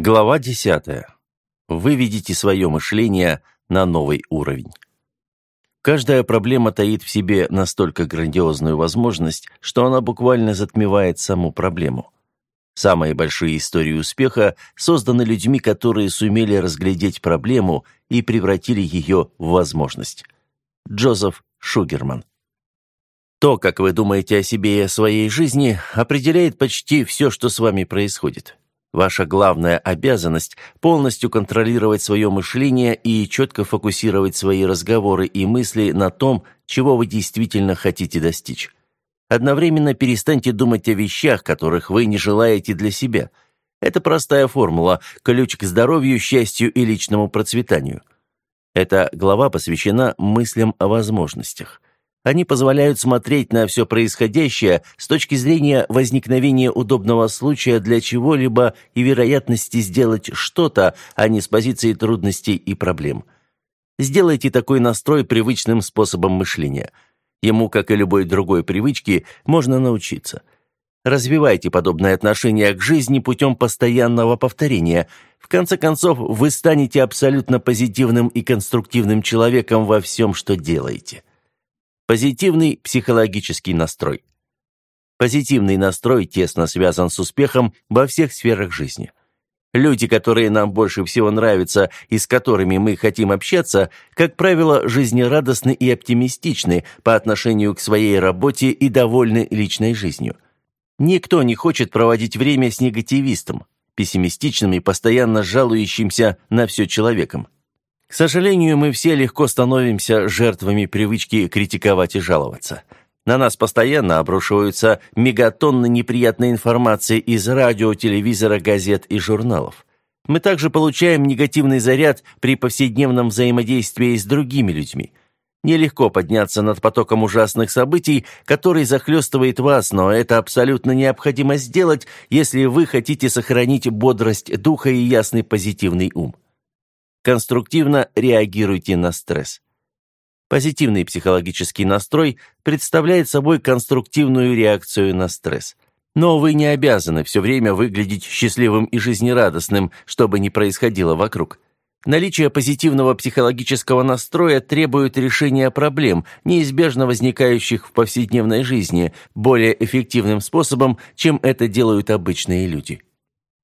Глава 10. Выведите свое мышление на новый уровень. Каждая проблема таит в себе настолько грандиозную возможность, что она буквально затмевает саму проблему. Самые большие истории успеха созданы людьми, которые сумели разглядеть проблему и превратили ее в возможность. Джозеф Шугерман. То, как вы думаете о себе и о своей жизни, определяет почти все, что с вами происходит. Ваша главная обязанность – полностью контролировать свое мышление и четко фокусировать свои разговоры и мысли на том, чего вы действительно хотите достичь. Одновременно перестаньте думать о вещах, которых вы не желаете для себя. Это простая формула – ключ к здоровью, счастью и личному процветанию. Эта глава посвящена мыслям о возможностях – они позволяют смотреть на все происходящее с точки зрения возникновения удобного случая для чего-либо и вероятности сделать что-то, а не с позиции трудностей и проблем. Сделайте такой настрой привычным способом мышления. Ему, как и любой другой привычке, можно научиться. Развивайте подобное отношение к жизни путем постоянного повторения. В конце концов, вы станете абсолютно позитивным и конструктивным человеком во всем, что делаете. Позитивный психологический настрой. Позитивный настрой тесно связан с успехом во всех сферах жизни. Люди, которые нам больше всего нравятся и с которыми мы хотим общаться, как правило, жизнерадостны и оптимистичны по отношению к своей работе и довольны личной жизнью. Никто не хочет проводить время с негативистом, пессимистичным и постоянно жалующимся на все человеком. К сожалению, мы все легко становимся жертвами привычки критиковать и жаловаться. На нас постоянно обрушиваются мегатонны неприятной информации из радио, телевизора, газет и журналов. Мы также получаем негативный заряд при повседневном взаимодействии с другими людьми. Нелегко подняться над потоком ужасных событий, который захлестывает вас, но это абсолютно необходимо сделать, если вы хотите сохранить бодрость духа и ясный позитивный ум. Конструктивно реагируйте на стресс. Позитивный психологический настрой представляет собой конструктивную реакцию на стресс. Но вы не обязаны все время выглядеть счастливым и жизнерадостным, что бы ни происходило вокруг. Наличие позитивного психологического настроя требует решения проблем, неизбежно возникающих в повседневной жизни, более эффективным способом, чем это делают обычные люди.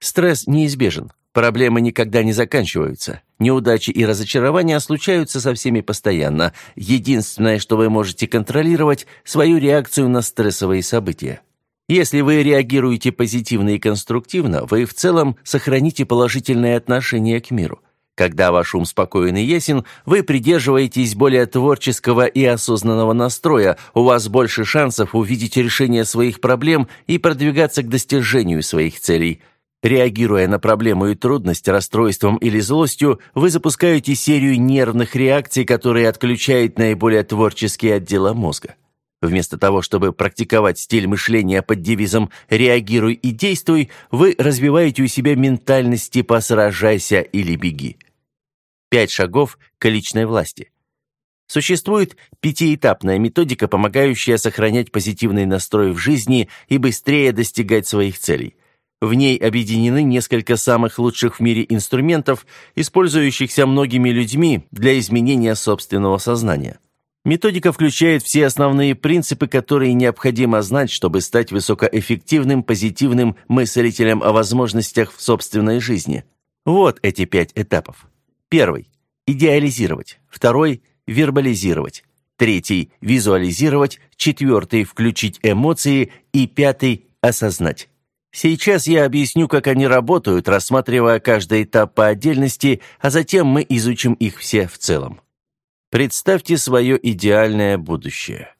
Стресс неизбежен. Проблемы никогда не заканчиваются. Неудачи и разочарования случаются со всеми постоянно. Единственное, что вы можете контролировать – свою реакцию на стрессовые события. Если вы реагируете позитивно и конструктивно, вы в целом сохраните положительное отношение к миру. Когда ваш ум спокоен и ясен, вы придерживаетесь более творческого и осознанного настроя, у вас больше шансов увидеть решение своих проблем и продвигаться к достижению своих целей – Реагируя на проблему и трудность расстройством или злостью, вы запускаете серию нервных реакций, которые отключают наиболее творческие отделы мозга. Вместо того, чтобы практиковать стиль мышления под девизом «реагируй и действуй», вы развиваете у себя ментальность типа «сражайся или беги». Пять шагов к личной власти. Существует пятиэтапная методика, помогающая сохранять позитивный настрой в жизни и быстрее достигать своих целей – в ней объединены несколько самых лучших в мире инструментов, использующихся многими людьми для изменения собственного сознания. Методика включает все основные принципы, которые необходимо знать, чтобы стать высокоэффективным, позитивным мыслителем о возможностях в собственной жизни. Вот эти пять этапов. Первый – идеализировать. Второй – вербализировать. Третий – визуализировать. Четвертый – включить эмоции. И пятый – осознать. Сейчас я объясню, как они работают, рассматривая каждый этап по отдельности, а затем мы изучим их все в целом. Представьте свое идеальное будущее.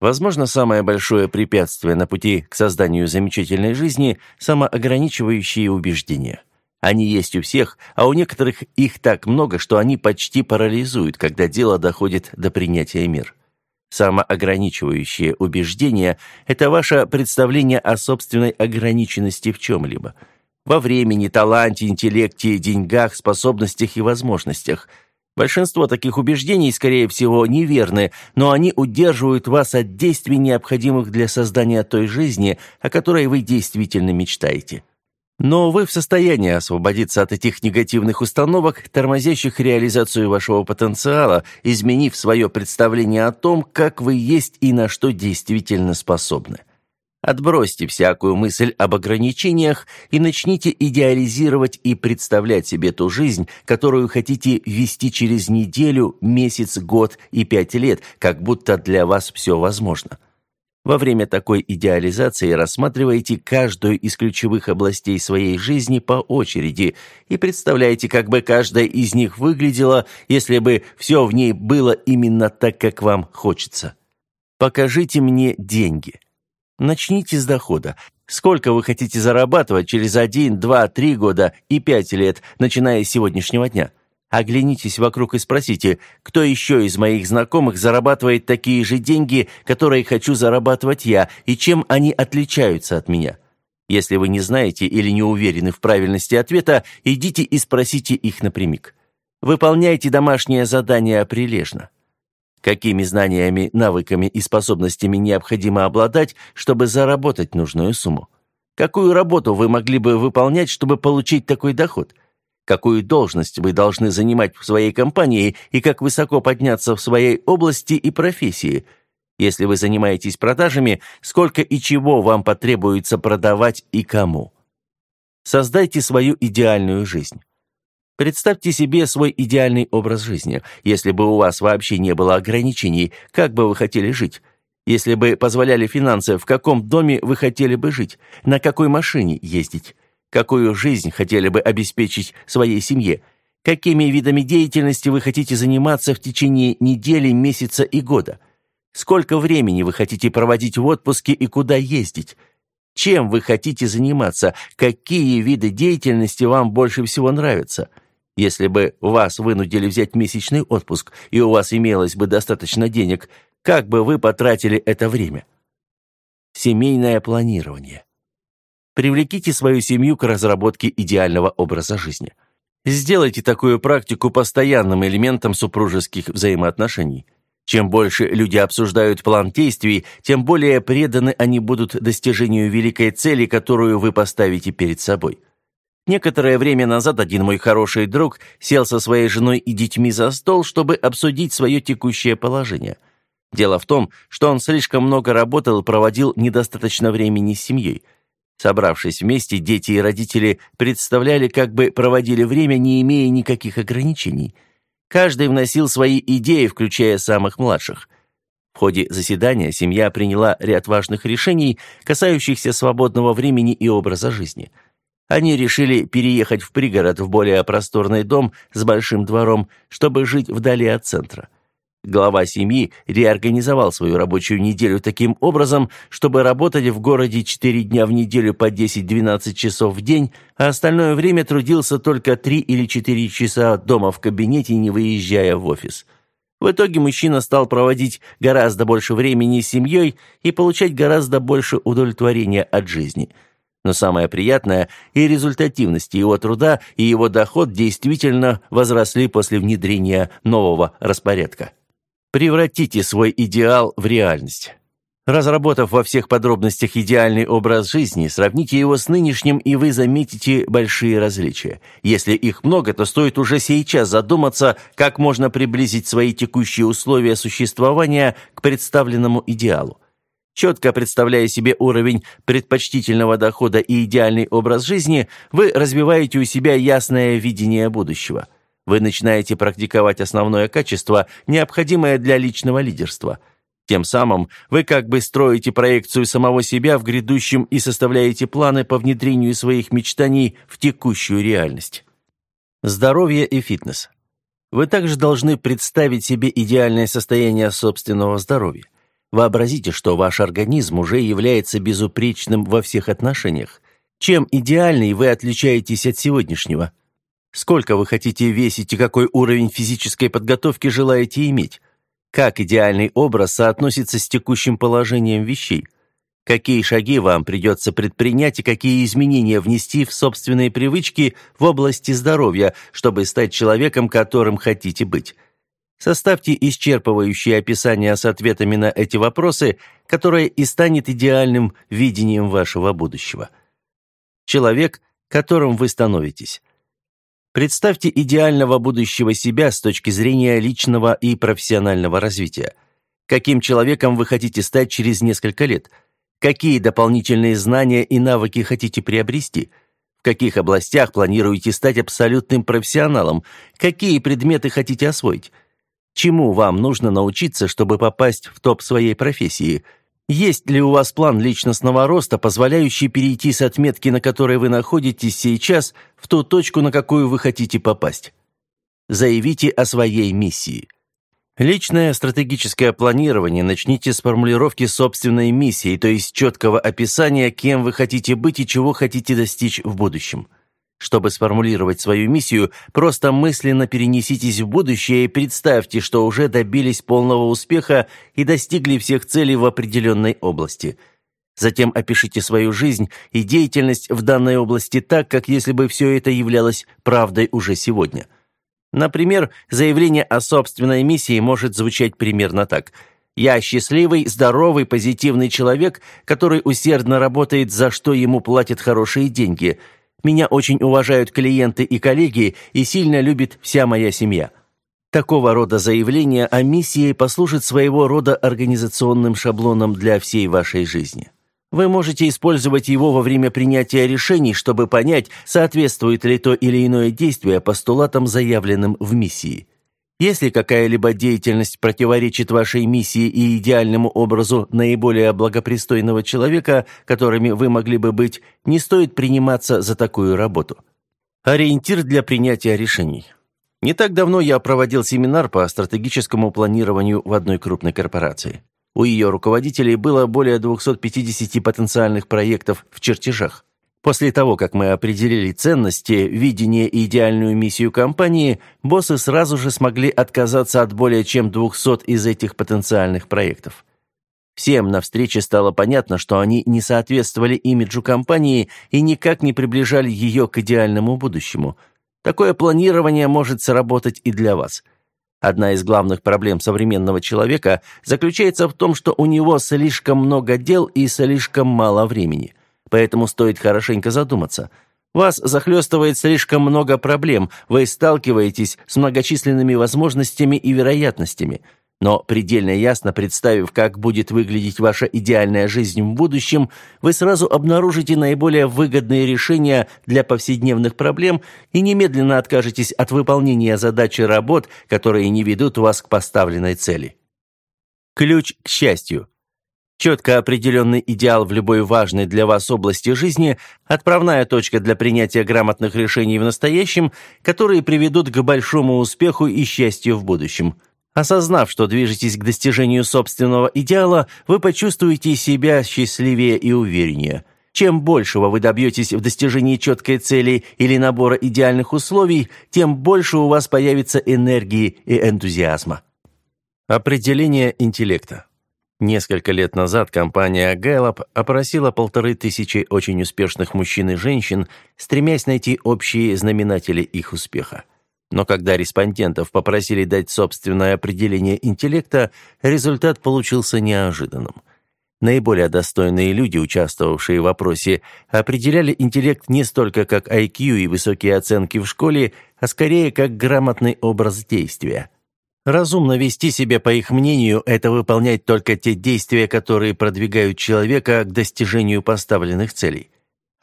Возможно, самое большое препятствие на пути к созданию замечательной жизни – самоограничивающие убеждения. Они есть у всех, а у некоторых их так много, что они почти парализуют, когда дело доходит до принятия мира. Самоограничивающее убеждение – это ваше представление о собственной ограниченности в чем-либо. Во времени, таланте, интеллекте, деньгах, способностях и возможностях. Большинство таких убеждений, скорее всего, неверны, но они удерживают вас от действий, необходимых для создания той жизни, о которой вы действительно мечтаете. Но вы в состоянии освободиться от этих негативных установок, тормозящих реализацию вашего потенциала, изменив свое представление о том, как вы есть и на что действительно способны. Отбросьте всякую мысль об ограничениях и начните идеализировать и представлять себе ту жизнь, которую хотите вести через неделю, месяц, год и пять лет, как будто для вас все возможно. Во время такой идеализации рассматривайте каждую из ключевых областей своей жизни по очереди и представляйте, как бы каждая из них выглядела, если бы все в ней было именно так, как вам хочется. Покажите мне деньги. Начните с дохода. Сколько вы хотите зарабатывать через один, два, три года и пять лет, начиная с сегодняшнего дня? Оглянитесь вокруг и спросите, кто еще из моих знакомых зарабатывает такие же деньги, которые хочу зарабатывать я, и чем они отличаются от меня. Если вы не знаете или не уверены в правильности ответа, идите и спросите их напрямик. Выполняйте домашнее задание прилежно. Какими знаниями, навыками и способностями необходимо обладать, чтобы заработать нужную сумму? Какую работу вы могли бы выполнять, чтобы получить такой доход – какую должность вы должны занимать в своей компании и как высоко подняться в своей области и профессии. Если вы занимаетесь продажами, сколько и чего вам потребуется продавать и кому. Создайте свою идеальную жизнь. Представьте себе свой идеальный образ жизни. Если бы у вас вообще не было ограничений, как бы вы хотели жить? Если бы позволяли финансы, в каком доме вы хотели бы жить? На какой машине ездить? Какую жизнь хотели бы обеспечить своей семье? Какими видами деятельности вы хотите заниматься в течение недели, месяца и года? Сколько времени вы хотите проводить в отпуске и куда ездить? Чем вы хотите заниматься? Какие виды деятельности вам больше всего нравятся? Если бы вас вынудили взять месячный отпуск, и у вас имелось бы достаточно денег, как бы вы потратили это время? Семейное планирование. Привлеките свою семью к разработке идеального образа жизни. Сделайте такую практику постоянным элементом супружеских взаимоотношений. Чем больше люди обсуждают план действий, тем более преданы они будут достижению великой цели, которую вы поставите перед собой. Некоторое время назад один мой хороший друг сел со своей женой и детьми за стол, чтобы обсудить свое текущее положение. Дело в том, что он слишком много работал и проводил недостаточно времени с семьей – Собравшись вместе, дети и родители представляли, как бы проводили время, не имея никаких ограничений. Каждый вносил свои идеи, включая самых младших. В ходе заседания семья приняла ряд важных решений, касающихся свободного времени и образа жизни. Они решили переехать в пригород в более просторный дом с большим двором, чтобы жить вдали от центра. Глава семьи реорганизовал свою рабочую неделю таким образом, чтобы работать в городе 4 дня в неделю по 10-12 часов в день, а остальное время трудился только 3 или 4 часа дома в кабинете, не выезжая в офис. В итоге мужчина стал проводить гораздо больше времени с семьей и получать гораздо больше удовлетворения от жизни. Но самое приятное и результативность его труда и его доход действительно возросли после внедрения нового распорядка. Превратите свой идеал в реальность. Разработав во всех подробностях идеальный образ жизни, сравните его с нынешним, и вы заметите большие различия. Если их много, то стоит уже сейчас задуматься, как можно приблизить свои текущие условия существования к представленному идеалу. Четко представляя себе уровень предпочтительного дохода и идеальный образ жизни, вы развиваете у себя ясное видение будущего – вы начинаете практиковать основное качество, необходимое для личного лидерства. Тем самым вы как бы строите проекцию самого себя в грядущем и составляете планы по внедрению своих мечтаний в текущую реальность. Здоровье и фитнес. Вы также должны представить себе идеальное состояние собственного здоровья. Вообразите, что ваш организм уже является безупречным во всех отношениях. Чем идеальней вы отличаетесь от сегодняшнего – Сколько вы хотите весить и какой уровень физической подготовки желаете иметь? Как идеальный образ соотносится с текущим положением вещей? Какие шаги вам придется предпринять и какие изменения внести в собственные привычки в области здоровья, чтобы стать человеком, которым хотите быть? Составьте исчерпывающее описание с ответами на эти вопросы, которое и станет идеальным видением вашего будущего. Человек – которым вы становитесь. Представьте идеального будущего себя с точки зрения личного и профессионального развития. Каким человеком вы хотите стать через несколько лет? Какие дополнительные знания и навыки хотите приобрести? В каких областях планируете стать абсолютным профессионалом? Какие предметы хотите освоить? Чему вам нужно научиться, чтобы попасть в топ своей профессии – есть ли у вас план личностного роста, позволяющий перейти с отметки, на которой вы находитесь сейчас, в ту точку, на какую вы хотите попасть? Заявите о своей миссии. Личное стратегическое планирование начните с формулировки собственной миссии, то есть четкого описания, кем вы хотите быть и чего хотите достичь в будущем. Чтобы сформулировать свою миссию, просто мысленно перенеситесь в будущее и представьте, что уже добились полного успеха и достигли всех целей в определенной области. Затем опишите свою жизнь и деятельность в данной области так, как если бы все это являлось правдой уже сегодня. Например, заявление о собственной миссии может звучать примерно так – я счастливый, здоровый, позитивный человек, который усердно работает, за что ему платят хорошие деньги. Меня очень уважают клиенты и коллеги, и сильно любит вся моя семья. Такого рода заявление о миссии послужит своего рода организационным шаблоном для всей вашей жизни. Вы можете использовать его во время принятия решений, чтобы понять, соответствует ли то или иное действие постулатам, заявленным в миссии. Если какая-либо деятельность противоречит вашей миссии и идеальному образу наиболее благопристойного человека, которыми вы могли бы быть, не стоит приниматься за такую работу. Ориентир для принятия решений. Не так давно я проводил семинар по стратегическому планированию в одной крупной корпорации. У ее руководителей было более 250 потенциальных проектов в чертежах. После того, как мы определили ценности, видение и идеальную миссию компании, боссы сразу же смогли отказаться от более чем 200 из этих потенциальных проектов. Всем на встрече стало понятно, что они не соответствовали имиджу компании и никак не приближали ее к идеальному будущему. Такое планирование может сработать и для вас. Одна из главных проблем современного человека заключается в том, что у него слишком много дел и слишком мало времени – поэтому стоит хорошенько задуматься. Вас захлестывает слишком много проблем, вы сталкиваетесь с многочисленными возможностями и вероятностями. Но предельно ясно представив, как будет выглядеть ваша идеальная жизнь в будущем, вы сразу обнаружите наиболее выгодные решения для повседневных проблем и немедленно откажетесь от выполнения задач и работ, которые не ведут вас к поставленной цели. Ключ к счастью – Четко определенный идеал в любой важной для вас области жизни – отправная точка для принятия грамотных решений в настоящем, которые приведут к большому успеху и счастью в будущем. Осознав, что движетесь к достижению собственного идеала, вы почувствуете себя счастливее и увереннее. Чем большего вы добьетесь в достижении четкой цели или набора идеальных условий, тем больше у вас появится энергии и энтузиазма. Определение интеллекта. Несколько лет назад компания Gallup опросила полторы тысячи очень успешных мужчин и женщин, стремясь найти общие знаменатели их успеха. Но когда респондентов попросили дать собственное определение интеллекта, результат получился неожиданным. Наиболее достойные люди, участвовавшие в опросе, определяли интеллект не столько как IQ и высокие оценки в школе, а скорее как грамотный образ действия – Разумно вести себя, по их мнению, это выполнять только те действия, которые продвигают человека к достижению поставленных целей.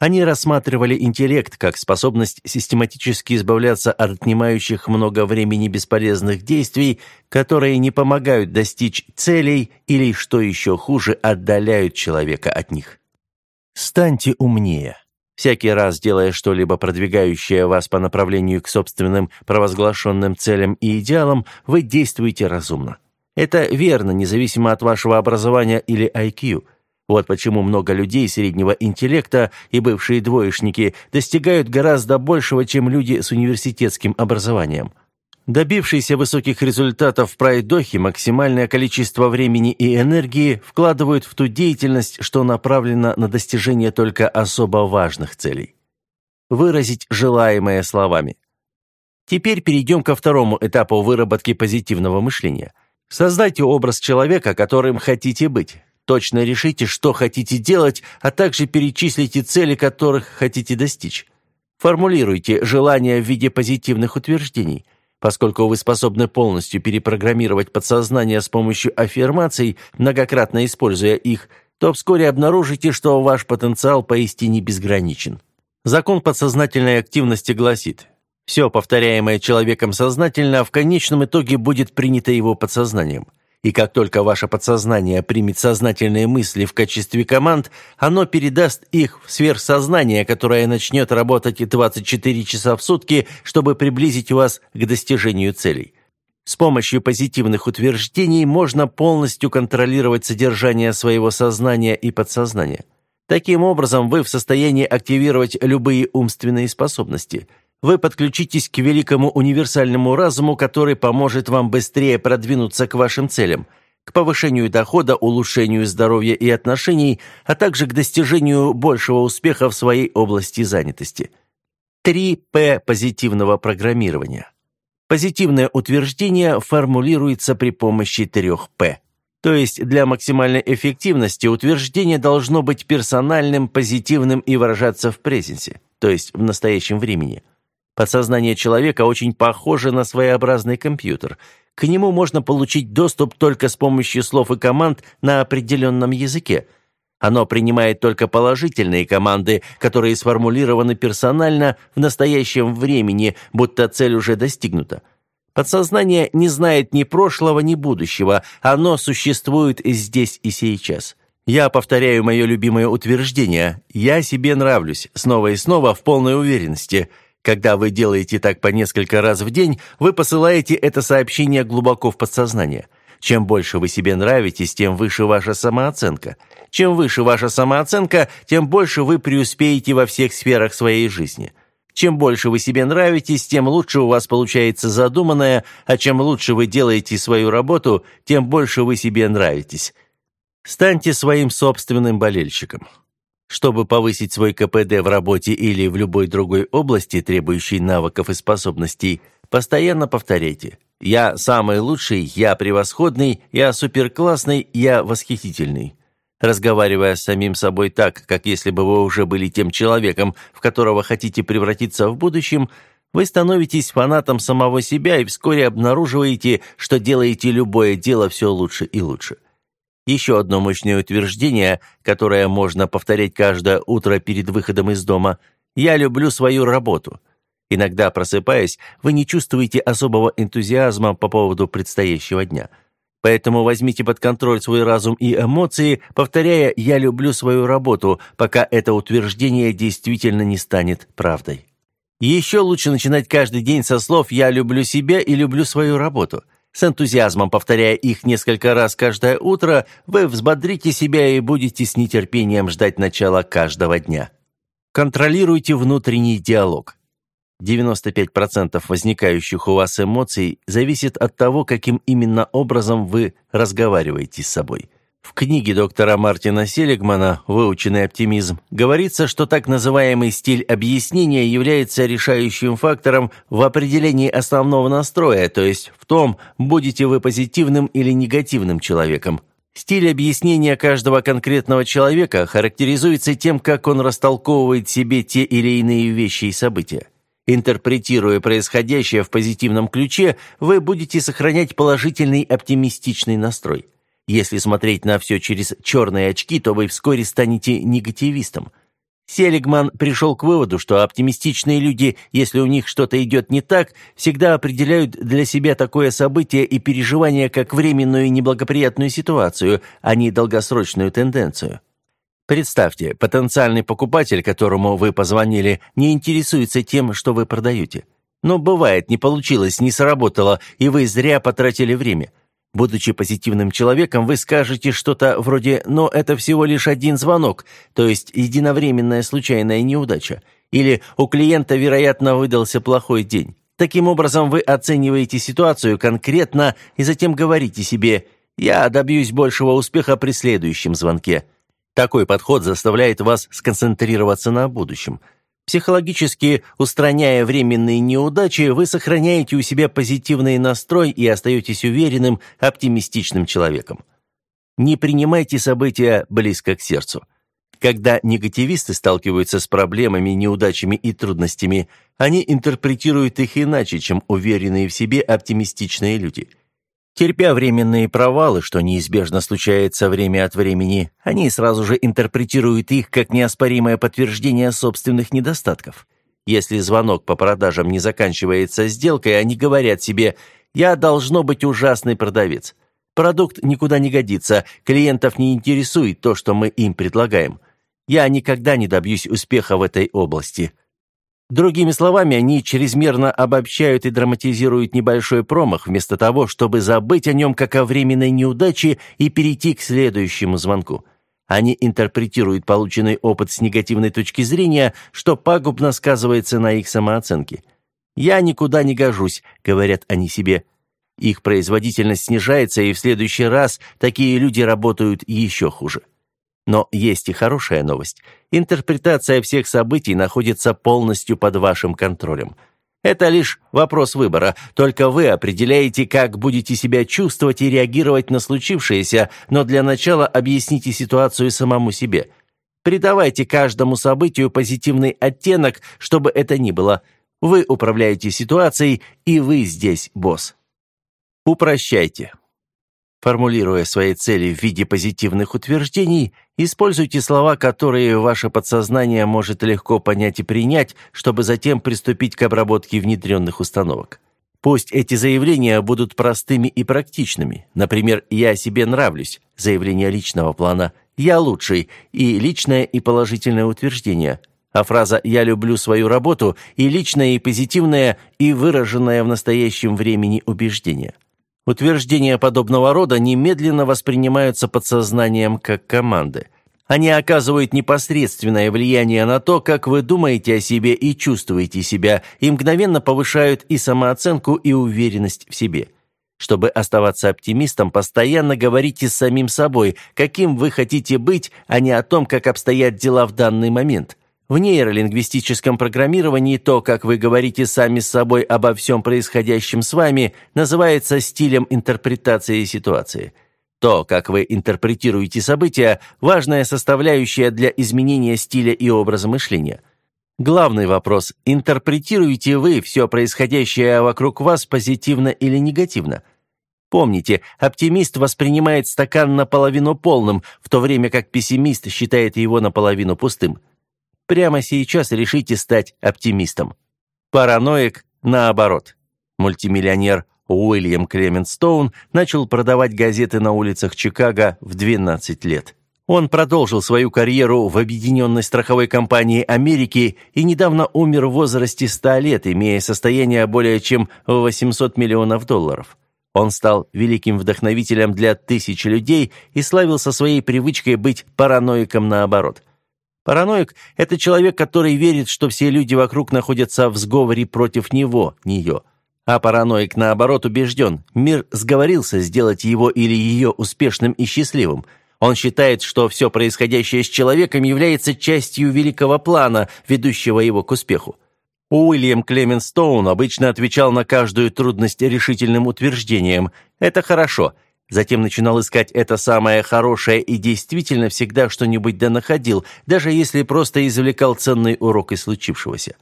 Они рассматривали интеллект как способность систематически избавляться от отнимающих много времени бесполезных действий, которые не помогают достичь целей или, что еще хуже, отдаляют человека от них. Станьте умнее. Всякий раз, делая что-либо продвигающее вас по направлению к собственным провозглашенным целям и идеалам, вы действуете разумно. Это верно, независимо от вашего образования или IQ. Вот почему много людей среднего интеллекта и бывшие двоечники достигают гораздо большего, чем люди с университетским образованием. Добившиеся высоких результатов в пройдохе максимальное количество времени и энергии вкладывают в ту деятельность, что направлена на достижение только особо важных целей. Выразить желаемое словами. Теперь перейдем ко второму этапу выработки позитивного мышления. Создайте образ человека, которым хотите быть. Точно решите, что хотите делать, а также перечислите цели, которых хотите достичь. Формулируйте желания в виде позитивных утверждений. Поскольку вы способны полностью перепрограммировать подсознание с помощью аффирмаций, многократно используя их, то вскоре обнаружите, что ваш потенциал поистине безграничен. Закон подсознательной активности гласит, все повторяемое человеком сознательно в конечном итоге будет принято его подсознанием – и как только ваше подсознание примет сознательные мысли в качестве команд, оно передаст их в сверхсознание, которое начнет работать 24 часа в сутки, чтобы приблизить вас к достижению целей. С помощью позитивных утверждений можно полностью контролировать содержание своего сознания и подсознания. Таким образом, вы в состоянии активировать любые умственные способности – вы подключитесь к великому универсальному разуму, который поможет вам быстрее продвинуться к вашим целям, к повышению дохода, улучшению здоровья и отношений, а также к достижению большего успеха в своей области занятости. 3П позитивного программирования. Позитивное утверждение формулируется при помощи 3П. То есть для максимальной эффективности утверждение должно быть персональным, позитивным и выражаться в презенсе, то есть в настоящем времени – Подсознание человека очень похоже на своеобразный компьютер. К нему можно получить доступ только с помощью слов и команд на определенном языке. Оно принимает только положительные команды, которые сформулированы персонально в настоящем времени, будто цель уже достигнута. Подсознание не знает ни прошлого, ни будущего. Оно существует здесь и сейчас. Я повторяю мое любимое утверждение «Я себе нравлюсь» снова и снова в полной уверенности – когда вы делаете так по несколько раз в день, вы посылаете это сообщение глубоко в подсознание. Чем больше вы себе нравитесь, тем выше ваша самооценка. Чем выше ваша самооценка, тем больше вы преуспеете во всех сферах своей жизни. Чем больше вы себе нравитесь, тем лучше у вас получается задуманное, а чем лучше вы делаете свою работу, тем больше вы себе нравитесь. Станьте своим собственным болельщиком. Чтобы повысить свой КПД в работе или в любой другой области, требующей навыков и способностей, постоянно повторяйте «Я самый лучший», «Я превосходный», «Я суперклассный», «Я восхитительный». Разговаривая с самим собой так, как если бы вы уже были тем человеком, в которого хотите превратиться в будущем, вы становитесь фанатом самого себя и вскоре обнаруживаете, что делаете любое дело все лучше и лучше. Еще одно мощное утверждение, которое можно повторять каждое утро перед выходом из дома. «Я люблю свою работу». Иногда, просыпаясь, вы не чувствуете особого энтузиазма по поводу предстоящего дня. Поэтому возьмите под контроль свой разум и эмоции, повторяя «я люблю свою работу», пока это утверждение действительно не станет правдой. Еще лучше начинать каждый день со слов «я люблю себя и люблю свою работу». С энтузиазмом повторяя их несколько раз каждое утро, вы взбодрите себя и будете с нетерпением ждать начала каждого дня. Контролируйте внутренний диалог. 95% возникающих у вас эмоций зависит от того, каким именно образом вы разговариваете с собой. В книге доктора Мартина Селигмана «Выученный оптимизм» говорится, что так называемый стиль объяснения является решающим фактором в определении основного настроя, то есть в том, будете вы позитивным или негативным человеком. Стиль объяснения каждого конкретного человека характеризуется тем, как он растолковывает себе те или иные вещи и события. Интерпретируя происходящее в позитивном ключе, вы будете сохранять положительный оптимистичный настрой. Если смотреть на все через черные очки, то вы вскоре станете негативистом. Селигман пришел к выводу, что оптимистичные люди, если у них что-то идет не так, всегда определяют для себя такое событие и переживание как временную неблагоприятную ситуацию, а не долгосрочную тенденцию. Представьте, потенциальный покупатель, которому вы позвонили, не интересуется тем, что вы продаете. Но бывает, не получилось, не сработало, и вы зря потратили время – Будучи позитивным человеком, вы скажете что-то вроде «но это всего лишь один звонок», то есть единовременная случайная неудача, или «у клиента, вероятно, выдался плохой день». Таким образом, вы оцениваете ситуацию конкретно и затем говорите себе «я добьюсь большего успеха при следующем звонке». Такой подход заставляет вас сконцентрироваться на будущем – Психологически устраняя временные неудачи, вы сохраняете у себя позитивный настрой и остаетесь уверенным, оптимистичным человеком. Не принимайте события близко к сердцу. Когда негативисты сталкиваются с проблемами, неудачами и трудностями, они интерпретируют их иначе, чем уверенные в себе оптимистичные люди. Терпя временные провалы, что неизбежно случается время от времени, они сразу же интерпретируют их как неоспоримое подтверждение собственных недостатков. Если звонок по продажам не заканчивается сделкой, они говорят себе «я должно быть ужасный продавец». Продукт никуда не годится, клиентов не интересует то, что мы им предлагаем – я никогда не добьюсь успеха в этой области. Другими словами, они чрезмерно обобщают и драматизируют небольшой промах, вместо того, чтобы забыть о нем как о временной неудаче и перейти к следующему звонку. Они интерпретируют полученный опыт с негативной точки зрения, что пагубно сказывается на их самооценке. «Я никуда не гожусь», — говорят они себе. Их производительность снижается, и в следующий раз такие люди работают еще хуже. Но есть и хорошая новость. Интерпретация всех событий находится полностью под вашим контролем. Это лишь вопрос выбора. Только вы определяете, как будете себя чувствовать и реагировать на случившееся, но для начала объясните ситуацию самому себе. Придавайте каждому событию позитивный оттенок, чтобы это ни было. Вы управляете ситуацией, и вы здесь босс. Упрощайте. Формулируя свои цели в виде позитивных утверждений, используйте слова, которые ваше подсознание может легко понять и принять, чтобы затем приступить к обработке внедренных установок. Пусть эти заявления будут простыми и практичными. Например, «я себе нравлюсь» – заявление личного плана, «я лучший» и личное и положительное утверждение. А фраза «я люблю свою работу» и личное и позитивное и выраженное в настоящем времени убеждение. Утверждения подобного рода немедленно воспринимаются подсознанием как команды. Они оказывают непосредственное влияние на то, как вы думаете о себе и чувствуете себя, и мгновенно повышают и самооценку, и уверенность в себе. Чтобы оставаться оптимистом, постоянно говорите с самим собой, каким вы хотите быть, а не о том, как обстоят дела в данный момент – в нейролингвистическом программировании то, как вы говорите сами с собой обо всем происходящем с вами, называется стилем интерпретации ситуации. То, как вы интерпретируете события, важная составляющая для изменения стиля и образа мышления. Главный вопрос – интерпретируете вы все происходящее вокруг вас позитивно или негативно? Помните, оптимист воспринимает стакан наполовину полным, в то время как пессимист считает его наполовину пустым. Прямо сейчас решите стать оптимистом. Параноик наоборот. Мультимиллионер Уильям Клемент Стоун начал продавать газеты на улицах Чикаго в 12 лет. Он продолжил свою карьеру в Объединенной страховой компании Америки и недавно умер в возрасте 100 лет, имея состояние более чем в 800 миллионов долларов. Он стал великим вдохновителем для тысяч людей и славился своей привычкой быть параноиком наоборот – Параноик – это человек, который верит, что все люди вокруг находятся в сговоре против него, нее. А параноик, наоборот, убежден, мир сговорился сделать его или ее успешным и счастливым. Он считает, что все происходящее с человеком является частью великого плана, ведущего его к успеху. Уильям Клемен Стоун обычно отвечал на каждую трудность решительным утверждением «это хорошо», Затем начинал искать это самое хорошее и действительно всегда что-нибудь да находил, даже если просто извлекал ценный урок из случившегося.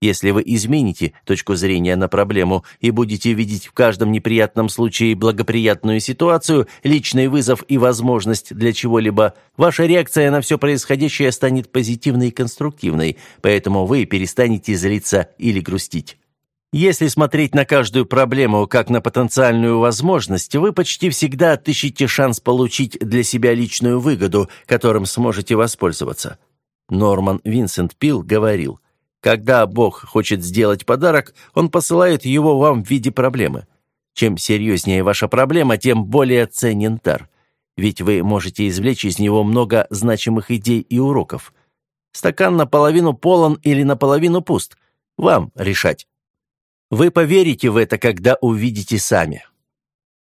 Если вы измените точку зрения на проблему и будете видеть в каждом неприятном случае благоприятную ситуацию, личный вызов и возможность для чего-либо, ваша реакция на все происходящее станет позитивной и конструктивной, поэтому вы перестанете злиться или грустить. Если смотреть на каждую проблему как на потенциальную возможность, вы почти всегда отыщете шанс получить для себя личную выгоду, которым сможете воспользоваться. Норман Винсент Пил говорил, «Когда Бог хочет сделать подарок, Он посылает его вам в виде проблемы. Чем серьезнее ваша проблема, тем более ценен дар. Ведь вы можете извлечь из него много значимых идей и уроков. Стакан наполовину полон или наполовину пуст. Вам решать. Вы поверите в это, когда увидите сами.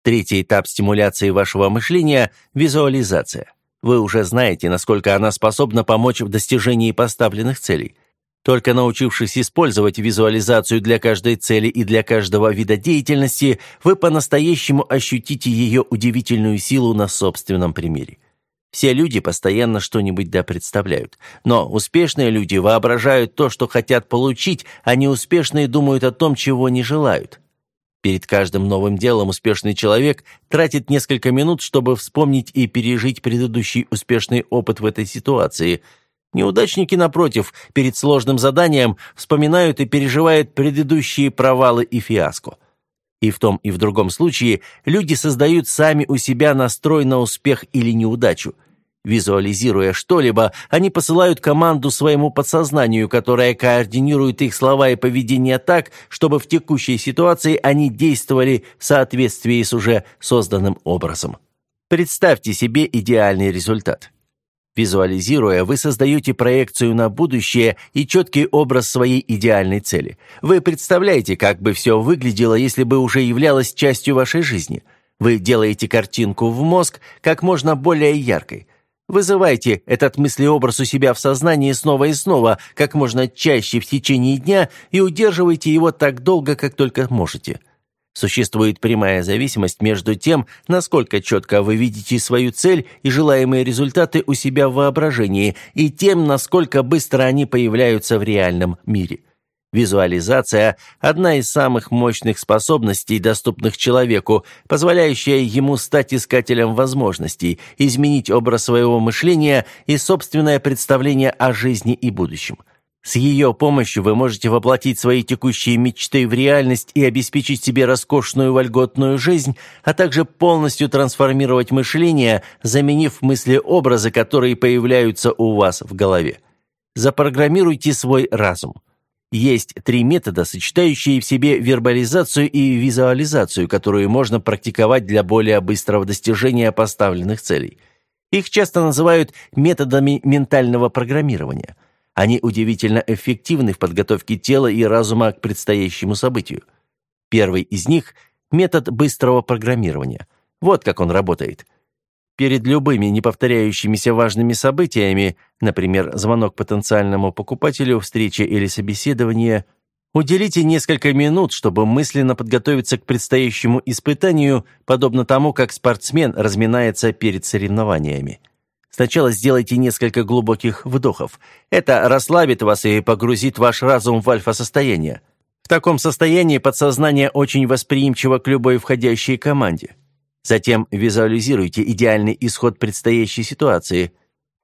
Третий этап стимуляции вашего мышления – визуализация. Вы уже знаете, насколько она способна помочь в достижении поставленных целей. Только научившись использовать визуализацию для каждой цели и для каждого вида деятельности, вы по-настоящему ощутите ее удивительную силу на собственном примере. Все люди постоянно что-нибудь да представляют. Но успешные люди воображают то, что хотят получить, а неуспешные думают о том, чего не желают. Перед каждым новым делом успешный человек тратит несколько минут, чтобы вспомнить и пережить предыдущий успешный опыт в этой ситуации. Неудачники, напротив, перед сложным заданием вспоминают и переживают предыдущие провалы и фиаско. И в том и в другом случае люди создают сами у себя настрой на успех или неудачу. Визуализируя что-либо, они посылают команду своему подсознанию, которое координирует их слова и поведение так, чтобы в текущей ситуации они действовали в соответствии с уже созданным образом. Представьте себе идеальный результат. Визуализируя, вы создаете проекцию на будущее и четкий образ своей идеальной цели. Вы представляете, как бы все выглядело, если бы уже являлось частью вашей жизни. Вы делаете картинку в мозг как можно более яркой. Вызывайте этот мыслеобраз у себя в сознании снова и снова, как можно чаще в течение дня и удерживайте его так долго, как только можете. Существует прямая зависимость между тем, насколько четко вы видите свою цель и желаемые результаты у себя в воображении, и тем, насколько быстро они появляются в реальном мире. Визуализация – одна из самых мощных способностей, доступных человеку, позволяющая ему стать искателем возможностей, изменить образ своего мышления и собственное представление о жизни и будущем. С ее помощью вы можете воплотить свои текущие мечты в реальность и обеспечить себе роскошную вольготную жизнь, а также полностью трансформировать мышление, заменив мысли-образы, которые появляются у вас в голове. Запрограммируйте свой разум – есть три метода, сочетающие в себе вербализацию и визуализацию, которые можно практиковать для более быстрого достижения поставленных целей. Их часто называют методами ментального программирования. Они удивительно эффективны в подготовке тела и разума к предстоящему событию. Первый из них – метод быстрого программирования. Вот как он работает – Перед любыми неповторяющимися важными событиями, например, звонок потенциальному покупателю, встреча или собеседование, уделите несколько минут, чтобы мысленно подготовиться к предстоящему испытанию, подобно тому, как спортсмен разминается перед соревнованиями. Сначала сделайте несколько глубоких вдохов. Это расслабит вас и погрузит ваш разум в альфа-состояние. В таком состоянии подсознание очень восприимчиво к любой входящей команде. Затем визуализируйте идеальный исход предстоящей ситуации.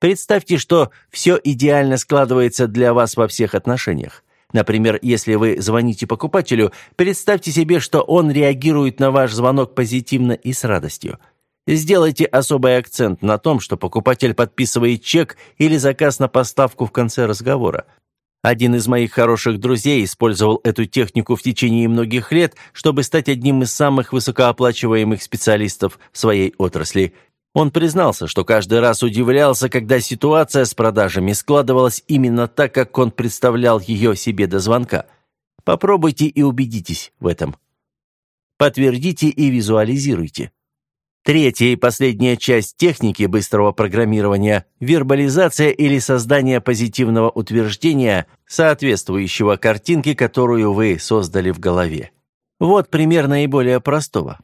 Представьте, что все идеально складывается для вас во всех отношениях. Например, если вы звоните покупателю, представьте себе, что он реагирует на ваш звонок позитивно и с радостью. Сделайте особый акцент на том, что покупатель подписывает чек или заказ на поставку в конце разговора. Один из моих хороших друзей использовал эту технику в течение многих лет, чтобы стать одним из самых высокооплачиваемых специалистов в своей отрасли. Он признался, что каждый раз удивлялся, когда ситуация с продажами складывалась именно так, как он представлял ее себе до звонка. Попробуйте и убедитесь в этом. Подтвердите и визуализируйте. Третья и последняя часть техники быстрого программирования – вербализация или создание позитивного утверждения, соответствующего картинке, которую вы создали в голове. Вот пример наиболее простого.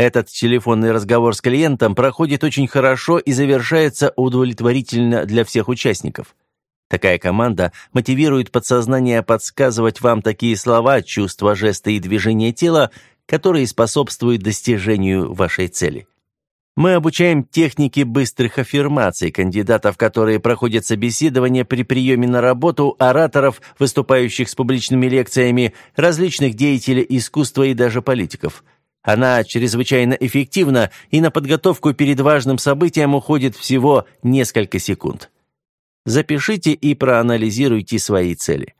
Этот телефонный разговор с клиентом проходит очень хорошо и завершается удовлетворительно для всех участников. Такая команда мотивирует подсознание подсказывать вам такие слова, чувства, жесты и движения тела, которые способствуют достижению вашей цели. Мы обучаем технике быстрых аффирмаций кандидатов, которые проходят собеседование при приеме на работу, ораторов, выступающих с публичными лекциями, различных деятелей искусства и даже политиков. Она чрезвычайно эффективна, и на подготовку перед важным событием уходит всего несколько секунд. Запишите и проанализируйте свои цели.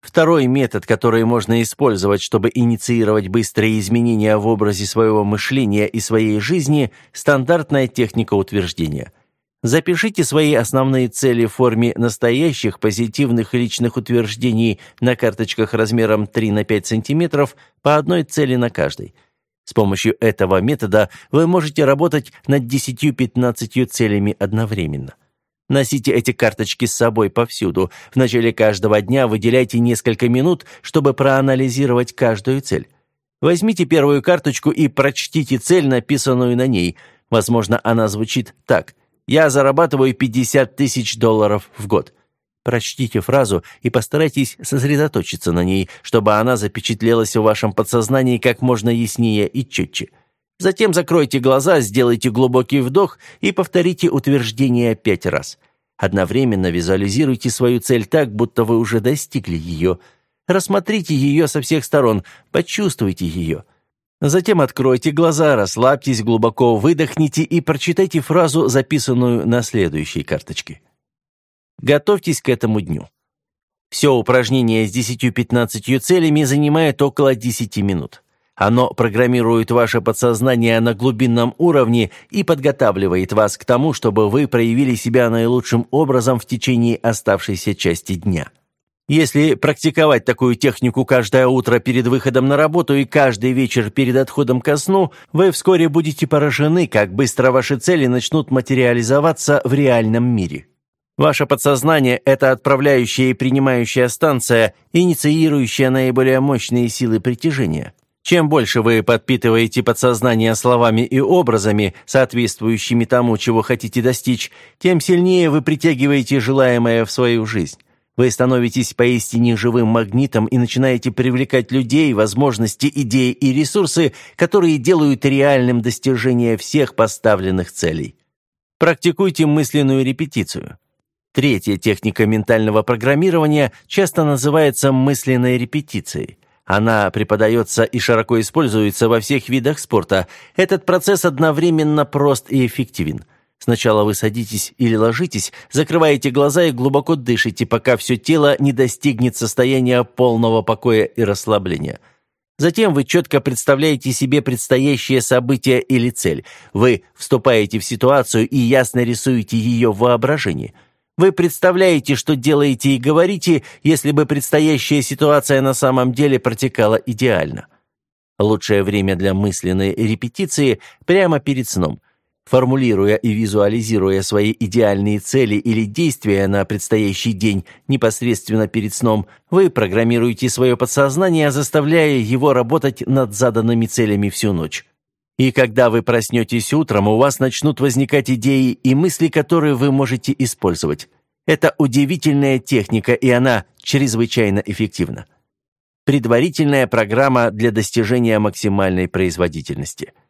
Второй метод, который можно использовать, чтобы инициировать быстрые изменения в образе своего мышления и своей жизни – стандартная техника утверждения. Запишите свои основные цели в форме настоящих позитивных личных утверждений на карточках размером 3 на 5 см по одной цели на каждой. С помощью этого метода вы можете работать над 10-15 целями одновременно. Носите эти карточки с собой повсюду. В начале каждого дня выделяйте несколько минут, чтобы проанализировать каждую цель. Возьмите первую карточку и прочтите цель, написанную на ней. Возможно, она звучит так. Я зарабатываю 50 тысяч долларов в год. Прочтите фразу и постарайтесь сосредоточиться на ней, чтобы она запечатлелась в вашем подсознании как можно яснее и четче. Затем закройте глаза, сделайте глубокий вдох и повторите утверждение пять раз. Одновременно визуализируйте свою цель так, будто вы уже достигли ее. Рассмотрите ее со всех сторон, почувствуйте ее. Затем откройте глаза, расслабьтесь, глубоко выдохните и прочитайте фразу, записанную на следующей карточке. Готовьтесь к этому дню. Все упражнение с 10-15 целями занимает около 10 минут. Оно программирует ваше подсознание на глубинном уровне и подготавливает вас к тому, чтобы вы проявили себя наилучшим образом в течение оставшейся части дня. Если практиковать такую технику каждое утро перед выходом на работу и каждый вечер перед отходом ко сну, вы вскоре будете поражены, как быстро ваши цели начнут материализоваться в реальном мире. Ваше подсознание – это отправляющая и принимающая станция, инициирующая наиболее мощные силы притяжения. Чем больше вы подпитываете подсознание словами и образами, соответствующими тому, чего хотите достичь, тем сильнее вы притягиваете желаемое в свою жизнь. Вы становитесь поистине живым магнитом и начинаете привлекать людей, возможности, идеи и ресурсы, которые делают реальным достижение всех поставленных целей. Практикуйте мысленную репетицию. Третья техника ментального программирования часто называется мысленной репетицией. Она преподается и широко используется во всех видах спорта. Этот процесс одновременно прост и эффективен – Сначала вы садитесь или ложитесь, закрываете глаза и глубоко дышите, пока все тело не достигнет состояния полного покоя и расслабления. Затем вы четко представляете себе предстоящее событие или цель. Вы вступаете в ситуацию и ясно рисуете ее в воображении. Вы представляете, что делаете и говорите, если бы предстоящая ситуация на самом деле протекала идеально. Лучшее время для мысленной репетиции прямо перед сном – Формулируя и визуализируя свои идеальные цели или действия на предстоящий день непосредственно перед сном, вы программируете свое подсознание, заставляя его работать над заданными целями всю ночь. И когда вы проснетесь утром, у вас начнут возникать идеи и мысли, которые вы можете использовать. Это удивительная техника, и она чрезвычайно эффективна. Предварительная программа для достижения максимальной производительности –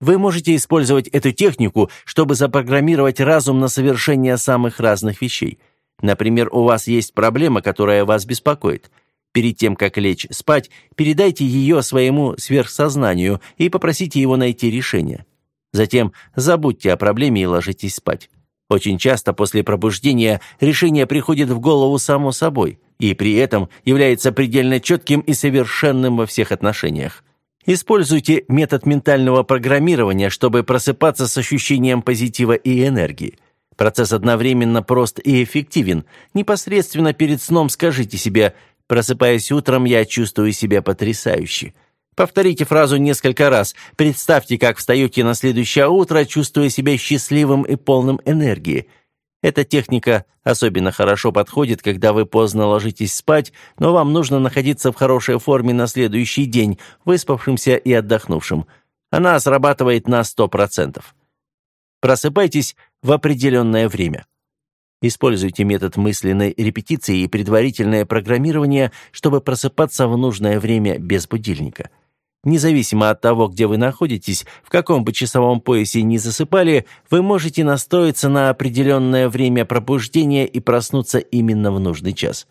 вы можете использовать эту технику, чтобы запрограммировать разум на совершение самых разных вещей. Например, у вас есть проблема, которая вас беспокоит. Перед тем, как лечь спать, передайте ее своему сверхсознанию и попросите его найти решение. Затем забудьте о проблеме и ложитесь спать. Очень часто после пробуждения решение приходит в голову само собой и при этом является предельно четким и совершенным во всех отношениях. Используйте метод ментального программирования, чтобы просыпаться с ощущением позитива и энергии. Процесс одновременно прост и эффективен. Непосредственно перед сном скажите себе «Просыпаясь утром, я чувствую себя потрясающе». Повторите фразу несколько раз. Представьте, как встаете на следующее утро, чувствуя себя счастливым и полным энергии. Эта техника особенно хорошо подходит, когда вы поздно ложитесь спать, но вам нужно находиться в хорошей форме на следующий день, выспавшимся и отдохнувшим. Она срабатывает на 100%. Просыпайтесь в определенное время. Используйте метод мысленной репетиции и предварительное программирование, чтобы просыпаться в нужное время без будильника. Независимо от того, где вы находитесь, в каком бы часовом поясе не засыпали, вы можете настроиться на определенное время пробуждения и проснуться именно в нужный час.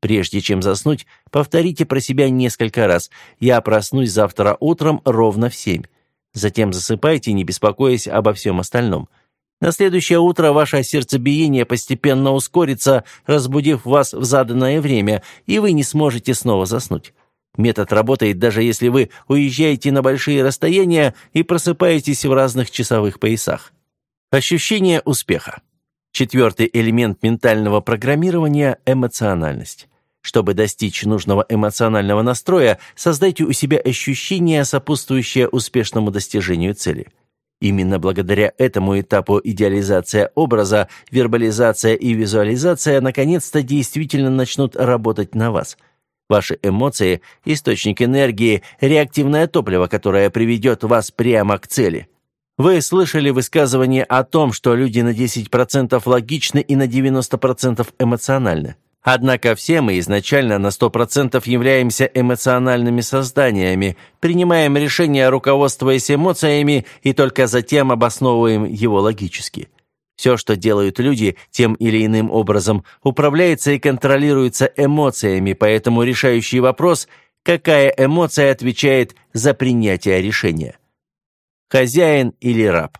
Прежде чем заснуть, повторите про себя несколько раз «Я проснусь завтра утром ровно в семь». Затем засыпайте, не беспокоясь обо всем остальном. На следующее утро ваше сердцебиение постепенно ускорится, разбудив вас в заданное время, и вы не сможете снова заснуть. Метод работает даже если вы уезжаете на большие расстояния и просыпаетесь в разных часовых поясах. Ощущение успеха. Четвертый элемент ментального программирования – эмоциональность. Чтобы достичь нужного эмоционального настроя, создайте у себя ощущение, сопутствующее успешному достижению цели. Именно благодаря этому этапу идеализация образа, вербализация и визуализация наконец-то действительно начнут работать на вас – Ваши эмоции – источник энергии, реактивное топливо, которое приведет вас прямо к цели. Вы слышали высказывание о том, что люди на 10% логичны и на 90% эмоциональны. Однако все мы изначально на 100% являемся эмоциональными созданиями, принимаем решения, руководствуясь эмоциями, и только затем обосновываем его логически. Все, что делают люди, тем или иным образом, управляется и контролируется эмоциями, поэтому решающий вопрос – какая эмоция отвечает за принятие решения? Хозяин или раб?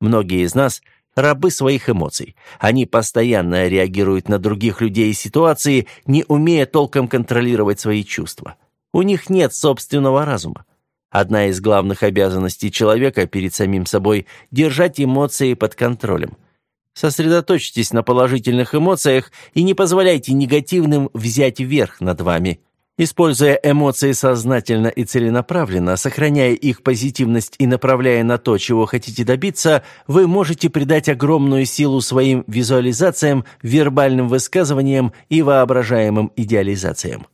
Многие из нас – рабы своих эмоций. Они постоянно реагируют на других людей и ситуации, не умея толком контролировать свои чувства. У них нет собственного разума. Одна из главных обязанностей человека перед самим собой – держать эмоции под контролем. Сосредоточьтесь на положительных эмоциях и не позволяйте негативным взять верх над вами. Используя эмоции сознательно и целенаправленно, сохраняя их позитивность и направляя на то, чего хотите добиться, вы можете придать огромную силу своим визуализациям, вербальным высказываниям и воображаемым идеализациям.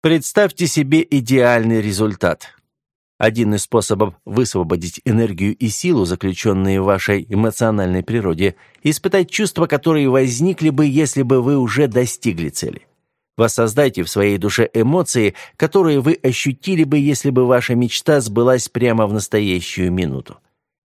Представьте себе идеальный результат. Один из способов высвободить энергию и силу, заключенные в вашей эмоциональной природе, испытать чувства, которые возникли бы, если бы вы уже достигли цели. Воссоздайте в своей душе эмоции, которые вы ощутили бы, если бы ваша мечта сбылась прямо в настоящую минуту.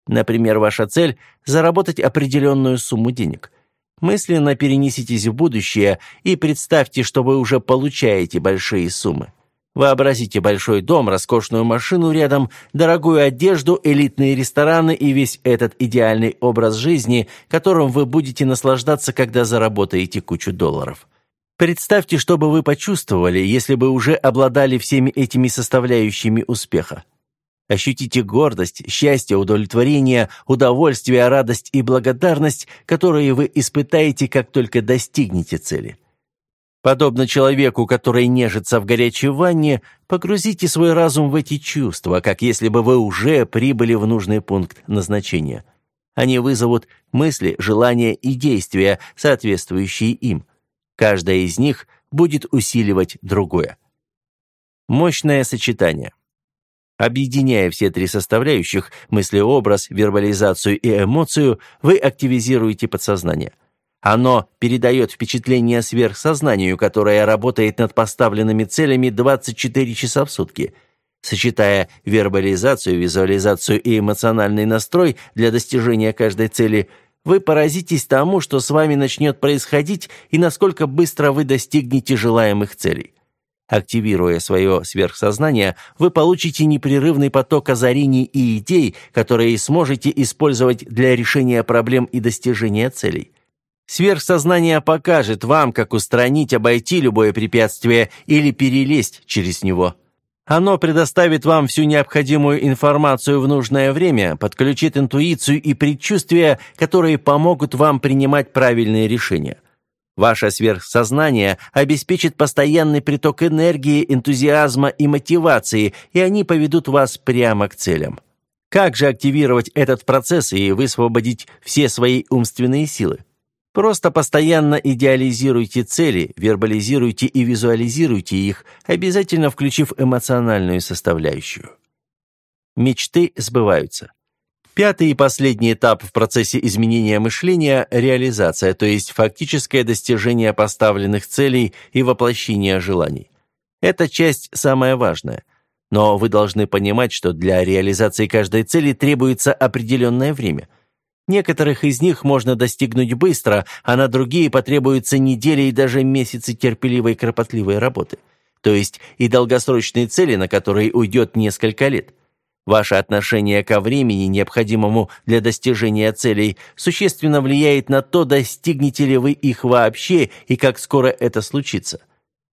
Например, ваша цель – заработать определенную сумму денег. Мысленно перенеситесь в будущее и представьте, что вы уже получаете большие суммы. Вообразите большой дом, роскошную машину рядом, дорогую одежду, элитные рестораны и весь этот идеальный образ жизни, которым вы будете наслаждаться, когда заработаете кучу долларов. Представьте, что бы вы почувствовали, если бы уже обладали всеми этими составляющими успеха. Ощутите гордость, счастье, удовлетворение, удовольствие, радость и благодарность, которые вы испытаете, как только достигнете цели. Подобно человеку, который нежится в горячей ванне, погрузите свой разум в эти чувства, как если бы вы уже прибыли в нужный пункт назначения. Они вызовут мысли, желания и действия, соответствующие им – Каждая из них будет усиливать другое. Мощное сочетание. Объединяя все три составляющих – мыслеобраз, вербализацию и эмоцию, вы активизируете подсознание. Оно передает впечатление сверхсознанию, которое работает над поставленными целями 24 часа в сутки. Сочетая вербализацию, визуализацию и эмоциональный настрой для достижения каждой цели – вы поразитесь тому, что с вами начнет происходить и насколько быстро вы достигнете желаемых целей. Активируя свое сверхсознание, вы получите непрерывный поток озарений и идей, которые сможете использовать для решения проблем и достижения целей. Сверхсознание покажет вам, как устранить, обойти любое препятствие или перелезть через него. Оно предоставит вам всю необходимую информацию в нужное время, подключит интуицию и предчувствия, которые помогут вам принимать правильные решения. Ваше сверхсознание обеспечит постоянный приток энергии, энтузиазма и мотивации, и они поведут вас прямо к целям. Как же активировать этот процесс и высвободить все свои умственные силы? Просто постоянно идеализируйте цели, вербализируйте и визуализируйте их, обязательно включив эмоциональную составляющую. Мечты сбываются. Пятый и последний этап в процессе изменения мышления – реализация, то есть фактическое достижение поставленных целей и воплощение желаний. Эта часть самая важная. Но вы должны понимать, что для реализации каждой цели требуется определенное время – Некоторых из них можно достигнуть быстро, а на другие потребуются недели и даже месяцы терпеливой кропотливой работы. То есть и долгосрочные цели, на которые уйдет несколько лет. Ваше отношение ко времени, необходимому для достижения целей, существенно влияет на то, достигнете ли вы их вообще и как скоро это случится.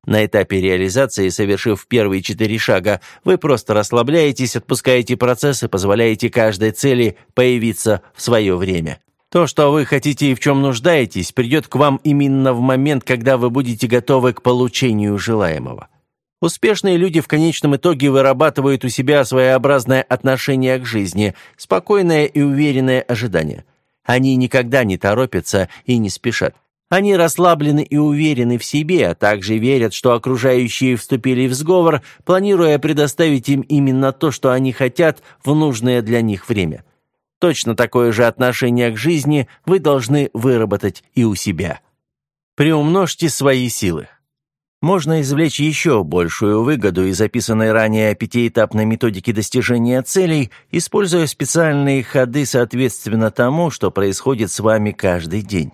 На этапе реализации, совершив первые четыре шага, вы просто расслабляетесь, отпускаете процесс и позволяете каждой цели появиться в свое время. То, что вы хотите и в чем нуждаетесь, придет к вам именно в момент, когда вы будете готовы к получению желаемого. Успешные люди в конечном итоге вырабатывают у себя своеобразное отношение к жизни, спокойное и уверенное ожидание. Они никогда не торопятся и не спешат. Они расслаблены и уверены в себе, а также верят, что окружающие вступили в сговор, планируя предоставить им именно то, что они хотят в нужное для них время. Точно такое же отношение к жизни вы должны выработать и у себя. Приумножьте свои силы. Можно извлечь еще большую выгоду из записанной ранее пятиэтапной методики достижения целей, используя специальные ходы соответственно тому, что происходит с вами каждый день.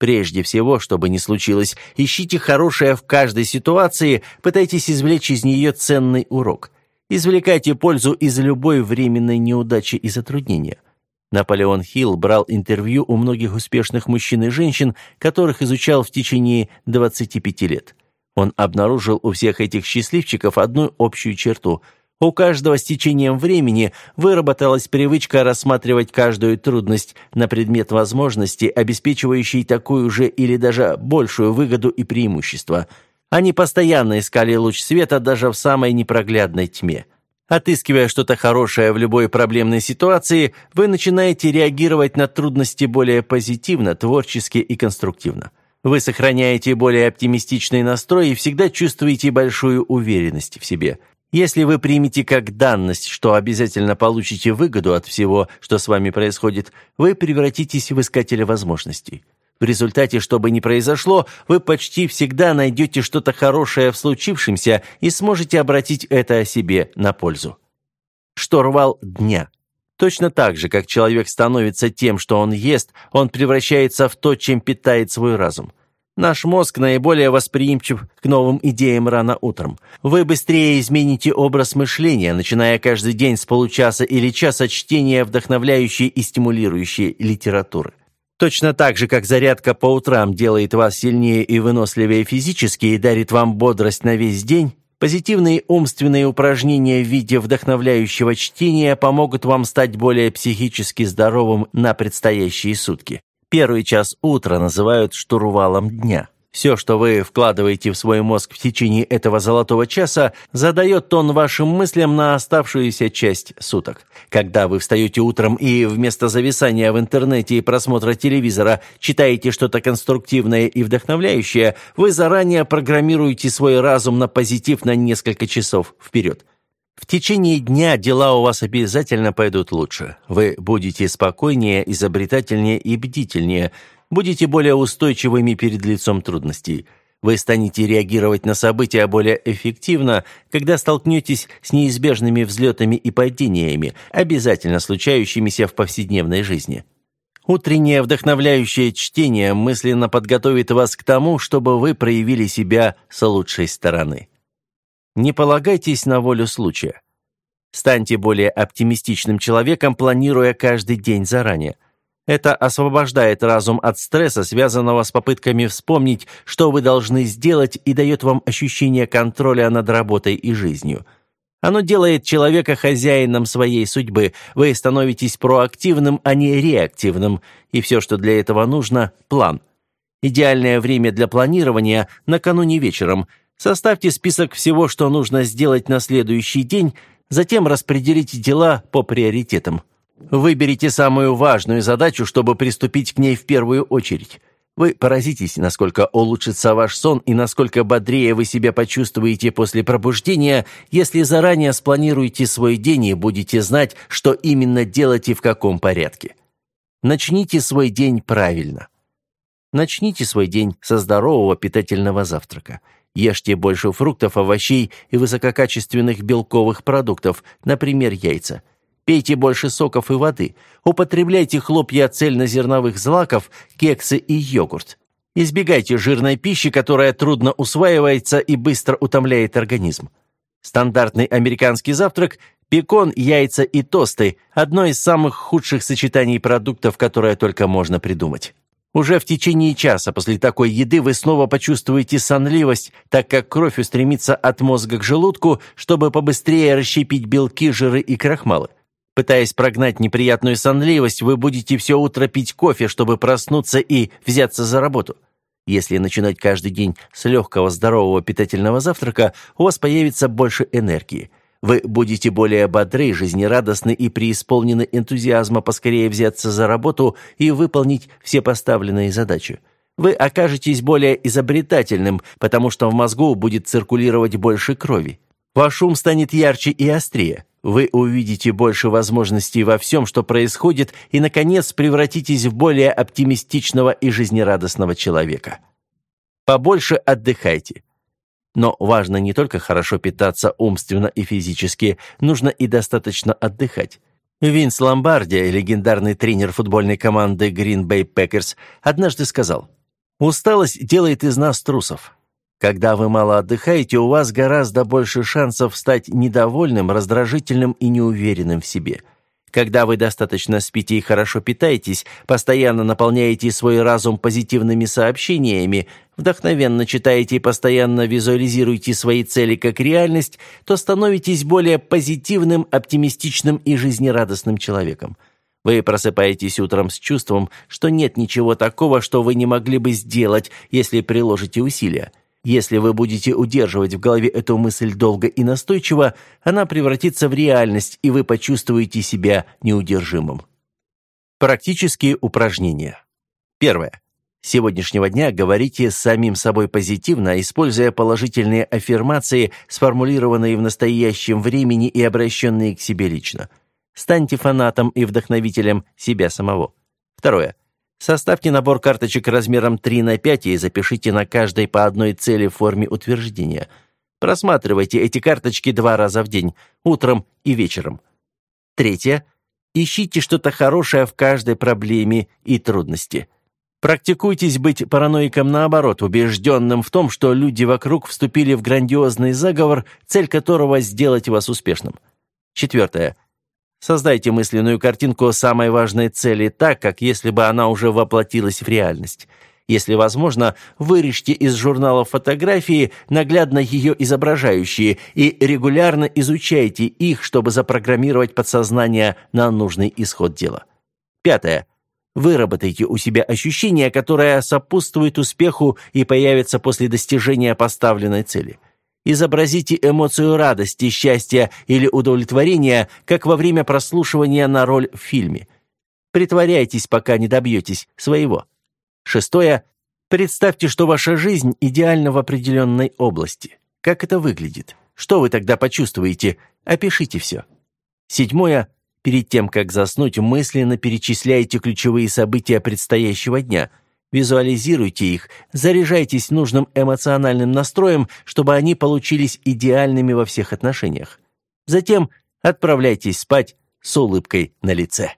Прежде всего, чтобы не случилось, ищите хорошее в каждой ситуации, пытайтесь извлечь из нее ценный урок. Извлекайте пользу из любой временной неудачи и затруднения. Наполеон Хилл брал интервью у многих успешных мужчин и женщин, которых изучал в течение 25 лет. Он обнаружил у всех этих счастливчиков одну общую черту. У каждого с течением времени выработалась привычка рассматривать каждую трудность на предмет возможности, обеспечивающей такую же или даже большую выгоду и преимущество. Они постоянно искали луч света даже в самой непроглядной тьме. Отыскивая что-то хорошее в любой проблемной ситуации, вы начинаете реагировать на трудности более позитивно, творчески и конструктивно. Вы сохраняете более оптимистичный настрой и всегда чувствуете большую уверенность в себе. Если вы примете как данность, что обязательно получите выгоду от всего, что с вами происходит, вы превратитесь в искателя возможностей. В результате, что бы ни произошло, вы почти всегда найдете что-то хорошее в случившемся и сможете обратить это о себе на пользу. Шторвал дня – Точно так же, как человек становится тем, что он ест, он превращается в то, чем питает свой разум. Наш мозг наиболее восприимчив к новым идеям рано утром. Вы быстрее измените образ мышления, начиная каждый день с получаса или часа чтения вдохновляющей и стимулирующей литературы. Точно так же, как зарядка по утрам делает вас сильнее и выносливее физически и дарит вам бодрость на весь день, Позитивные умственные упражнения в виде вдохновляющего чтения помогут вам стать более психически здоровым на предстоящие сутки. Первый час утра называют штурвалом дня. Все, что вы вкладываете в свой мозг в течение этого золотого часа, задает тон вашим мыслям на оставшуюся часть суток. Когда вы встаете утром и вместо зависания в интернете и просмотра телевизора читаете что-то конструктивное и вдохновляющее, вы заранее программируете свой разум на позитив на несколько часов вперед. В течение дня дела у вас обязательно пойдут лучше. Вы будете спокойнее, изобретательнее и бдительнее – будете более устойчивыми перед лицом трудностей. Вы станете реагировать на события более эффективно, когда столкнетесь с неизбежными взлетами и падениями, обязательно случающимися в повседневной жизни. Утреннее вдохновляющее чтение мысленно подготовит вас к тому, чтобы вы проявили себя с лучшей стороны. Не полагайтесь на волю случая. Станьте более оптимистичным человеком, планируя каждый день заранее – это освобождает разум от стресса, связанного с попытками вспомнить, что вы должны сделать, и дает вам ощущение контроля над работой и жизнью. Оно делает человека хозяином своей судьбы. Вы становитесь проактивным, а не реактивным. И все, что для этого нужно – план. Идеальное время для планирования – накануне вечером. Составьте список всего, что нужно сделать на следующий день, затем распределите дела по приоритетам. Выберите самую важную задачу, чтобы приступить к ней в первую очередь. Вы поразитесь, насколько улучшится ваш сон и насколько бодрее вы себя почувствуете после пробуждения, если заранее спланируете свой день и будете знать, что именно делать и в каком порядке. Начните свой день правильно. Начните свой день со здорового питательного завтрака. Ешьте больше фруктов, овощей и высококачественных белковых продуктов, например, яйца. Пейте больше соков и воды. Употребляйте хлопья цельнозерновых злаков, кексы и йогурт. Избегайте жирной пищи, которая трудно усваивается и быстро утомляет организм. Стандартный американский завтрак – бекон, яйца и тосты – одно из самых худших сочетаний продуктов, которое только можно придумать. Уже в течение часа после такой еды вы снова почувствуете сонливость, так как кровь устремится от мозга к желудку, чтобы побыстрее расщепить белки, жиры и крахмалы. Пытаясь прогнать неприятную сонливость, вы будете все утро пить кофе, чтобы проснуться и взяться за работу. Если начинать каждый день с легкого здорового питательного завтрака, у вас появится больше энергии. Вы будете более бодры, жизнерадостны и преисполнены энтузиазма поскорее взяться за работу и выполнить все поставленные задачи. Вы окажетесь более изобретательным, потому что в мозгу будет циркулировать больше крови. Ваш ум станет ярче и острее. Вы увидите больше возможностей во всем, что происходит, и, наконец, превратитесь в более оптимистичного и жизнерадостного человека. Побольше отдыхайте. Но важно не только хорошо питаться умственно и физически, нужно и достаточно отдыхать. Винс Ломбарди, легендарный тренер футбольной команды Green Bay Packers, однажды сказал, «Усталость делает из нас трусов. Когда вы мало отдыхаете, у вас гораздо больше шансов стать недовольным, раздражительным и неуверенным в себе. Когда вы достаточно спите и хорошо питаетесь, постоянно наполняете свой разум позитивными сообщениями, вдохновенно читаете и постоянно визуализируете свои цели как реальность, то становитесь более позитивным, оптимистичным и жизнерадостным человеком. Вы просыпаетесь утром с чувством, что нет ничего такого, что вы не могли бы сделать, если приложите усилия. Если вы будете удерживать в голове эту мысль долго и настойчиво, она превратится в реальность, и вы почувствуете себя неудержимым. Практические упражнения. Первое. С сегодняшнего дня говорите с самим собой позитивно, используя положительные аффирмации, сформулированные в настоящем времени и обращенные к себе лично. Станьте фанатом и вдохновителем себя самого. Второе. Составьте набор карточек размером 3 на 5 и запишите на каждой по одной цели в форме утверждения. Просматривайте эти карточки два раза в день, утром и вечером. Третье. Ищите что-то хорошее в каждой проблеме и трудности. Практикуйтесь быть параноиком наоборот, убежденным в том, что люди вокруг вступили в грандиозный заговор, цель которого – сделать вас успешным. Четвертое. Создайте мысленную картинку самой важной цели так, как если бы она уже воплотилась в реальность. Если возможно, вырежьте из журнала фотографии, наглядно ее изображающие, и регулярно изучайте их, чтобы запрограммировать подсознание на нужный исход дела. Пятое. Выработайте у себя ощущение, которое сопутствует успеху и появится после достижения поставленной цели – Изобразите эмоцию радости, счастья или удовлетворения, как во время прослушивания на роль в фильме. Притворяйтесь, пока не добьетесь своего. Шестое. Представьте, что ваша жизнь идеальна в определенной области. Как это выглядит? Что вы тогда почувствуете? Опишите все. Седьмое. Перед тем, как заснуть, мысленно перечисляйте ключевые события предстоящего дня – Визуализируйте их, заряжайтесь нужным эмоциональным настроем, чтобы они получились идеальными во всех отношениях. Затем отправляйтесь спать с улыбкой на лице.